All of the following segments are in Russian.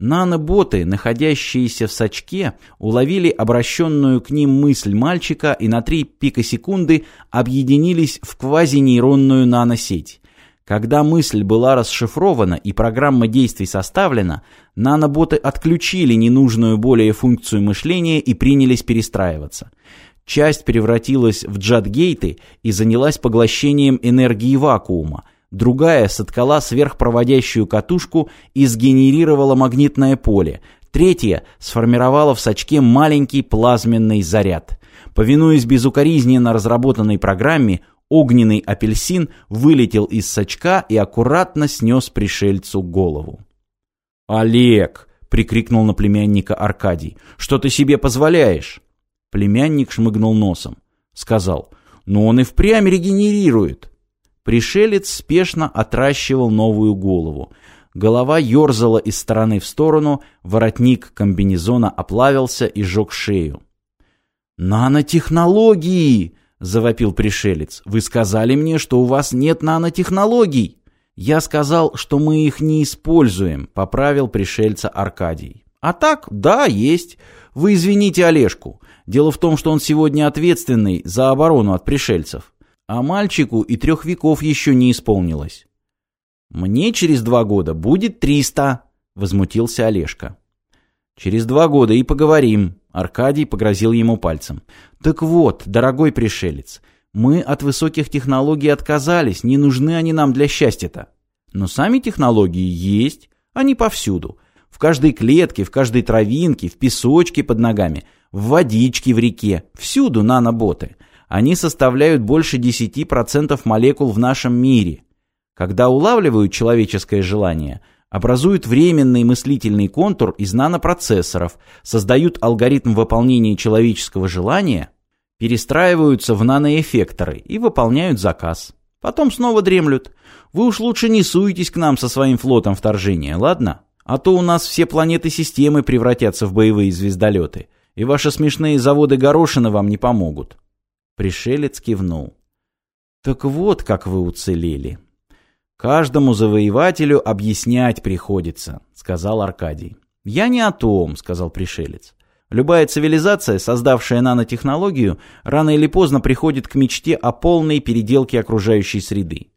Наноботы, находящиеся в сачке, уловили обращенную к ним мысль мальчика и на три пикосекунды объединились в квазинейронную наносеть. Когда мысль была расшифрована и программа действий составлена, наноботы отключили ненужную более функцию мышления и принялись перестраиваться. Часть превратилась в джадгейты и занялась поглощением энергии вакуума, другая соткала сверхпроводящую катушку и сгенерировала магнитное поле, третья сформировала в сачке маленький плазменный заряд. Повинуясь безукоризненно разработанной программе, огненный апельсин вылетел из сачка и аккуратно снес пришельцу голову. «Олег!» — прикрикнул на племянника Аркадий. «Что ты себе позволяешь?» Племянник шмыгнул носом. Сказал, «Ну он и впрямь регенерирует». Пришелец спешно отращивал новую голову. Голова ерзала из стороны в сторону, воротник комбинезона оплавился и сжег шею. «Нанотехнологии!» — завопил пришелец. «Вы сказали мне, что у вас нет нанотехнологий!» «Я сказал, что мы их не используем», — поправил пришельца Аркадий. «А так, да, есть. Вы извините Олежку. Дело в том, что он сегодня ответственный за оборону от пришельцев. А мальчику и трех веков еще не исполнилось». «Мне через два года будет триста», — возмутился Олежка. «Через два года и поговорим», — Аркадий погрозил ему пальцем. «Так вот, дорогой пришелец, мы от высоких технологий отказались, не нужны они нам для счастья-то. Но сами технологии есть, они повсюду. В каждой клетке, в каждой травинке, в песочке под ногами, в водичке в реке, всюду наноботы. Они составляют больше 10% молекул в нашем мире. Когда улавливают человеческое желание – образуют временный мыслительный контур из нанопроцессоров, создают алгоритм выполнения человеческого желания, перестраиваются в наноэффекторы и выполняют заказ. Потом снова дремлют. Вы уж лучше не суетесь к нам со своим флотом вторжения, ладно? А то у нас все планеты системы превратятся в боевые звездолеты, и ваши смешные заводы горошины вам не помогут. Пришелец кивнул. Так вот, как вы уцелели. «Каждому завоевателю объяснять приходится», — сказал Аркадий. «Я не о том», — сказал пришелец. «Любая цивилизация, создавшая нанотехнологию, рано или поздно приходит к мечте о полной переделке окружающей среды.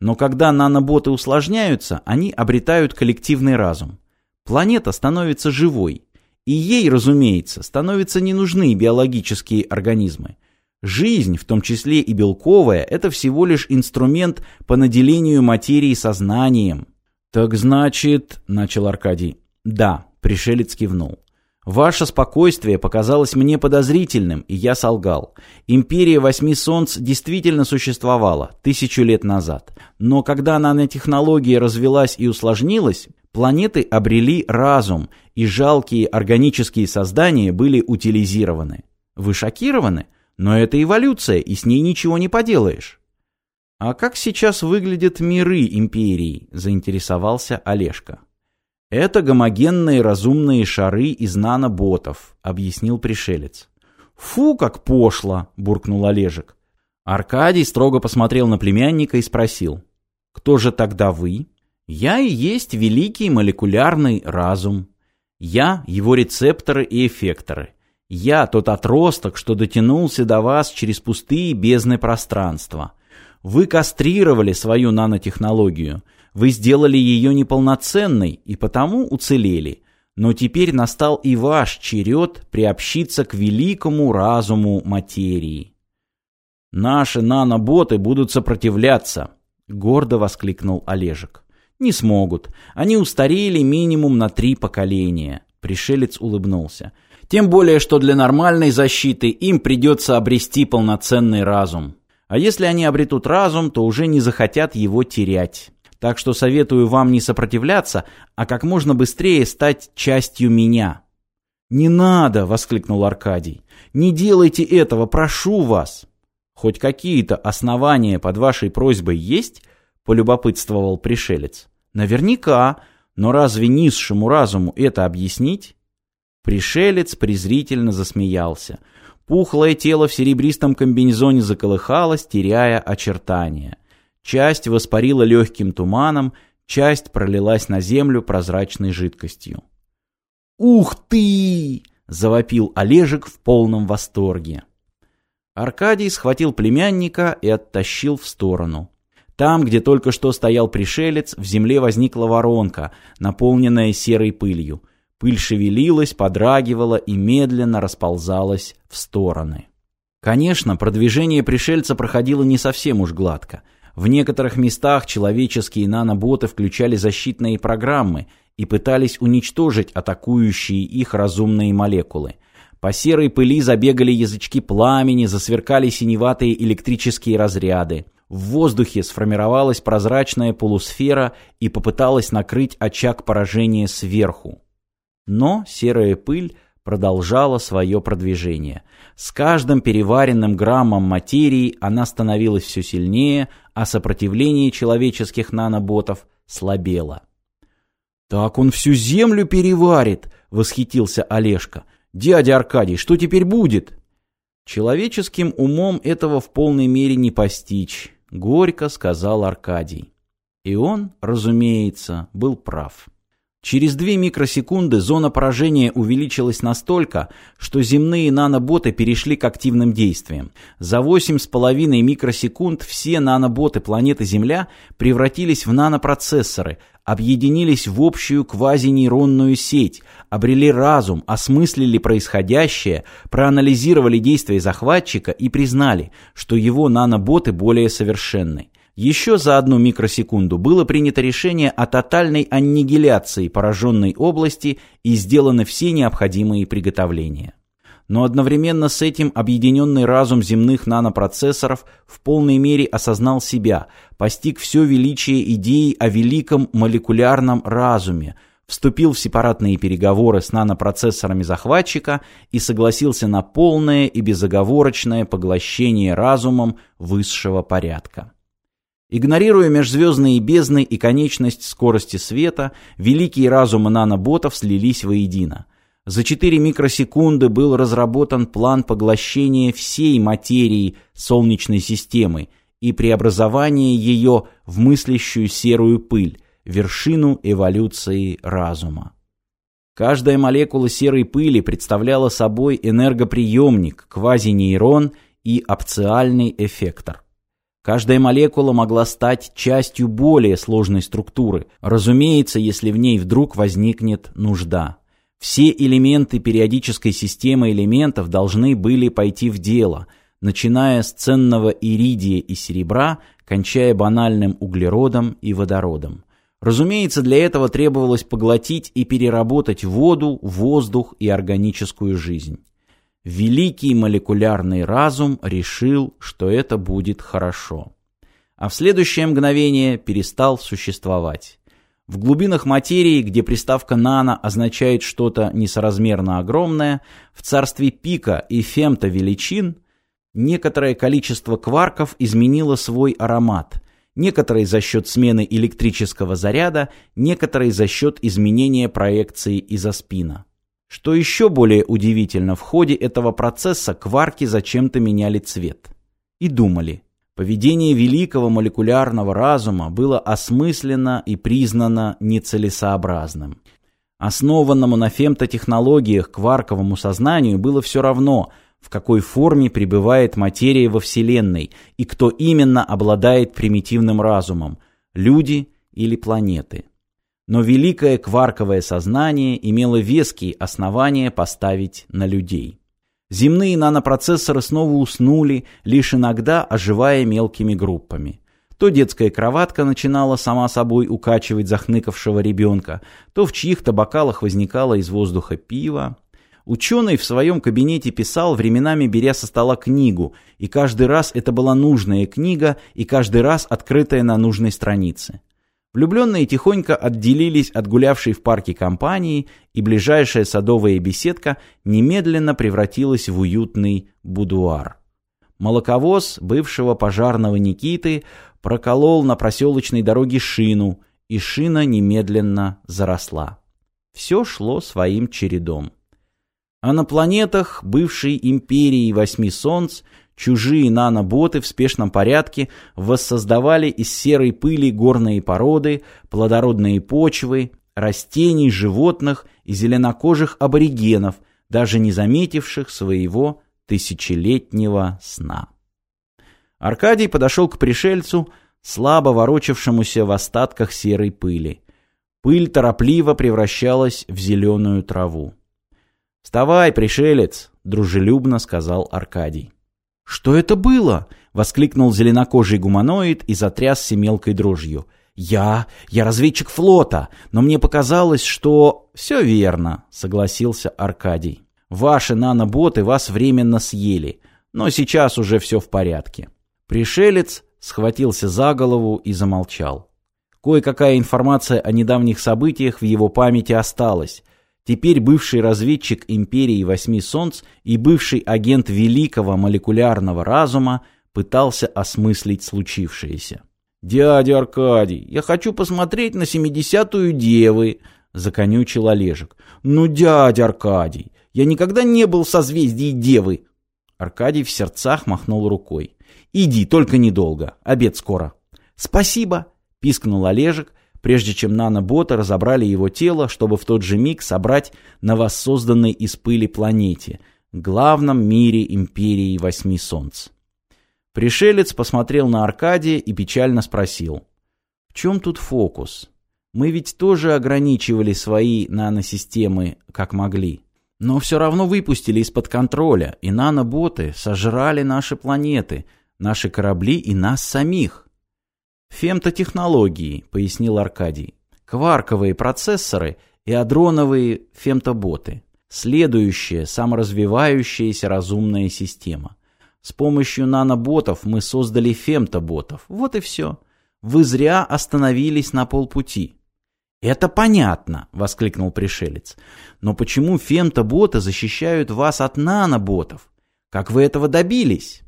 Но когда наноботы усложняются, они обретают коллективный разум. Планета становится живой. И ей, разумеется, становятся не нужны биологические организмы. Жизнь, в том числе и белковая, это всего лишь инструмент по наделению материи сознанием. «Так значит...» — начал Аркадий. «Да», — пришелец кивнул. «Ваше спокойствие показалось мне подозрительным, и я солгал. Империя Восьми Солнц действительно существовала тысячу лет назад. Но когда нанотехнология развелась и усложнилась, планеты обрели разум, и жалкие органические создания были утилизированы. Вы шокированы?» Но это эволюция, и с ней ничего не поделаешь. А как сейчас выглядят миры империи, заинтересовался Олежка. Это гомогенные разумные шары из наноботов, объяснил пришелец. Фу, как пошло, буркнул Олежек. Аркадий строго посмотрел на племянника и спросил. Кто же тогда вы? Я и есть великий молекулярный разум. Я его рецепторы и эффекторы. Я тот отросток, что дотянулся до вас через пустые бездны пространства. Вы кастрировали свою нанотехнологию. Вы сделали ее неполноценной и потому уцелели. Но теперь настал и ваш черед приобщиться к великому разуму материи. «Наши наноботы будут сопротивляться», — гордо воскликнул Олежек. «Не смогут. Они устарели минимум на три поколения». Пришелец улыбнулся. Тем более, что для нормальной защиты им придется обрести полноценный разум. А если они обретут разум, то уже не захотят его терять. Так что советую вам не сопротивляться, а как можно быстрее стать частью меня. «Не надо!» — воскликнул Аркадий. «Не делайте этого, прошу вас!» «Хоть какие-то основания под вашей просьбой есть?» — полюбопытствовал пришелец. «Наверняка. Но разве низшему разуму это объяснить?» Пришелец презрительно засмеялся. Пухлое тело в серебристом комбинезоне заколыхалось, теряя очертания. Часть воспарила легким туманом, часть пролилась на землю прозрачной жидкостью. «Ух ты!» — завопил Олежек в полном восторге. Аркадий схватил племянника и оттащил в сторону. Там, где только что стоял пришелец, в земле возникла воронка, наполненная серой пылью. Пыль шевелилась, подрагивала и медленно расползалась в стороны. Конечно, продвижение пришельца проходило не совсем уж гладко. В некоторых местах человеческие наноботы включали защитные программы и пытались уничтожить атакующие их разумные молекулы. По серой пыли забегали язычки пламени, засверкали синеватые электрические разряды. В воздухе сформировалась прозрачная полусфера и попыталась накрыть очаг поражения сверху. Но серая пыль продолжала свое продвижение. С каждым переваренным граммом материи она становилась все сильнее, а сопротивление человеческих наноботов слабело. «Так он всю землю переварит!» — восхитился Олежка. «Дядя Аркадий, что теперь будет?» «Человеческим умом этого в полной мере не постичь», — горько сказал Аркадий. И он, разумеется, был прав. Через две микросекунды зона поражения увеличилась настолько, что земные наноботы перешли к активным действиям. За 8,5 микросекунд все наноботы планеты Земля превратились в нанопроцессоры, объединились в общую квазинейронную сеть, обрели разум, осмыслили происходящее, проанализировали действия захватчика и признали, что его наноботы более совершенны. Еще за одну микросекунду было принято решение о тотальной аннигиляции пораженной области и сделаны все необходимые приготовления. Но одновременно с этим объединенный разум земных нанопроцессоров в полной мере осознал себя, постиг все величие идеи о великом молекулярном разуме, вступил в сепаратные переговоры с нанопроцессорами захватчика и согласился на полное и безоговорочное поглощение разумом высшего порядка. Игнорируя межзвездные бездны и конечность скорости света, великие разумы наноботов слились воедино. За 4 микросекунды был разработан план поглощения всей материи Солнечной системы и преобразования ее в мыслящую серую пыль, вершину эволюции разума. Каждая молекула серой пыли представляла собой энергоприемник, квазинейрон и опциальный эффектор. Каждая молекула могла стать частью более сложной структуры, разумеется, если в ней вдруг возникнет нужда. Все элементы периодической системы элементов должны были пойти в дело, начиная с ценного иридия и серебра, кончая банальным углеродом и водородом. Разумеется, для этого требовалось поглотить и переработать воду, воздух и органическую жизнь великий молекулярный разум решил, что это будет хорошо. А в следующее мгновение перестал существовать. В глубинах материи, где приставка «нано» означает что-то несоразмерно огромное, в царстве пика и фемто величин некоторое количество кварков изменило свой аромат, некоторые за счет смены электрического заряда, некоторые за счет изменения проекции изоспина. Что еще более удивительно, в ходе этого процесса кварки зачем-то меняли цвет. И думали. Поведение великого молекулярного разума было осмысленно и признано нецелесообразным. Основанному на фемтотехнологиях кварковому сознанию было все равно, в какой форме пребывает материя во Вселенной и кто именно обладает примитивным разумом – люди или планеты. Но великое кварковое сознание имело веские основания поставить на людей. Земные нанопроцессоры снова уснули, лишь иногда оживая мелкими группами. То детская кроватка начинала сама собой укачивать захныкавшего ребенка, то в чьих-то бокалах возникало из воздуха пиво. Ученый в своем кабинете писал, временами беря со стола книгу, и каждый раз это была нужная книга, и каждый раз открытая на нужной странице. Влюбленные тихонько отделились от гулявшей в парке компании, и ближайшая садовая беседка немедленно превратилась в уютный будуар. Молоковоз бывшего пожарного Никиты проколол на проселочной дороге шину, и шина немедленно заросла. Все шло своим чередом. А на планетах бывшей империи восьми солнц Чужие наноботы в спешном порядке воссоздавали из серой пыли горные породы, плодородные почвы, растений, животных и зеленокожих аборигенов, даже не заметивших своего тысячелетнего сна. Аркадий подошел к пришельцу, слабо ворочавшемуся в остатках серой пыли. Пыль торопливо превращалась в зеленую траву. «Вставай, пришелец!» — дружелюбно сказал Аркадий. «Что это было?» — воскликнул зеленокожий гуманоид и затрясся мелкой дрожью. «Я... я разведчик флота, но мне показалось, что...» «Все верно», — согласился Аркадий. «Ваши наноботы вас временно съели, но сейчас уже все в порядке». Пришелец схватился за голову и замолчал. Кое-какая информация о недавних событиях в его памяти осталась. Теперь бывший разведчик Империи Восьми Солнц и бывший агент великого молекулярного разума пытался осмыслить случившееся. «Дядя Аркадий, я хочу посмотреть на семидесятую девы», — законючил Олежек. «Ну, дядя Аркадий, я никогда не был в созвездии девы». Аркадий в сердцах махнул рукой. «Иди, только недолго, обед скоро». «Спасибо», пискнул Олежек, прежде чем наноботы разобрали его тело, чтобы в тот же миг собрать на воссозданной из пыли планете, главном мире империи восьми солнц. Пришелец посмотрел на Аркадия и печально спросил. «В чем тут фокус? Мы ведь тоже ограничивали свои наносистемы, как могли. Но все равно выпустили из-под контроля, и наноботы сожрали наши планеты, наши корабли и нас самих. «Фемтотехнологии», — пояснил Аркадий. «Кварковые процессоры и адроновые фемтоботы. Следующая саморазвивающаяся разумная система. С помощью наноботов мы создали фемтоботов. Вот и все. Вы зря остановились на полпути». «Это понятно», — воскликнул пришелец. «Но почему фемтоботы защищают вас от наноботов? Как вы этого добились?»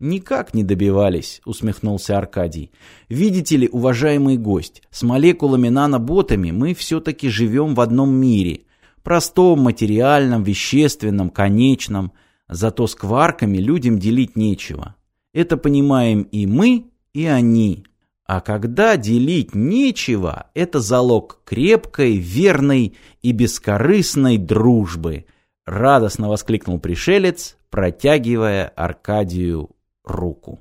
«Никак не добивались», — усмехнулся Аркадий. «Видите ли, уважаемый гость, с молекулами наноботами мы все-таки живем в одном мире. Простом, материальном, вещественном, конечном. Зато с кварками людям делить нечего. Это понимаем и мы, и они. А когда делить нечего, это залог крепкой, верной и бескорыстной дружбы», — радостно воскликнул пришелец, протягивая Аркадию руку.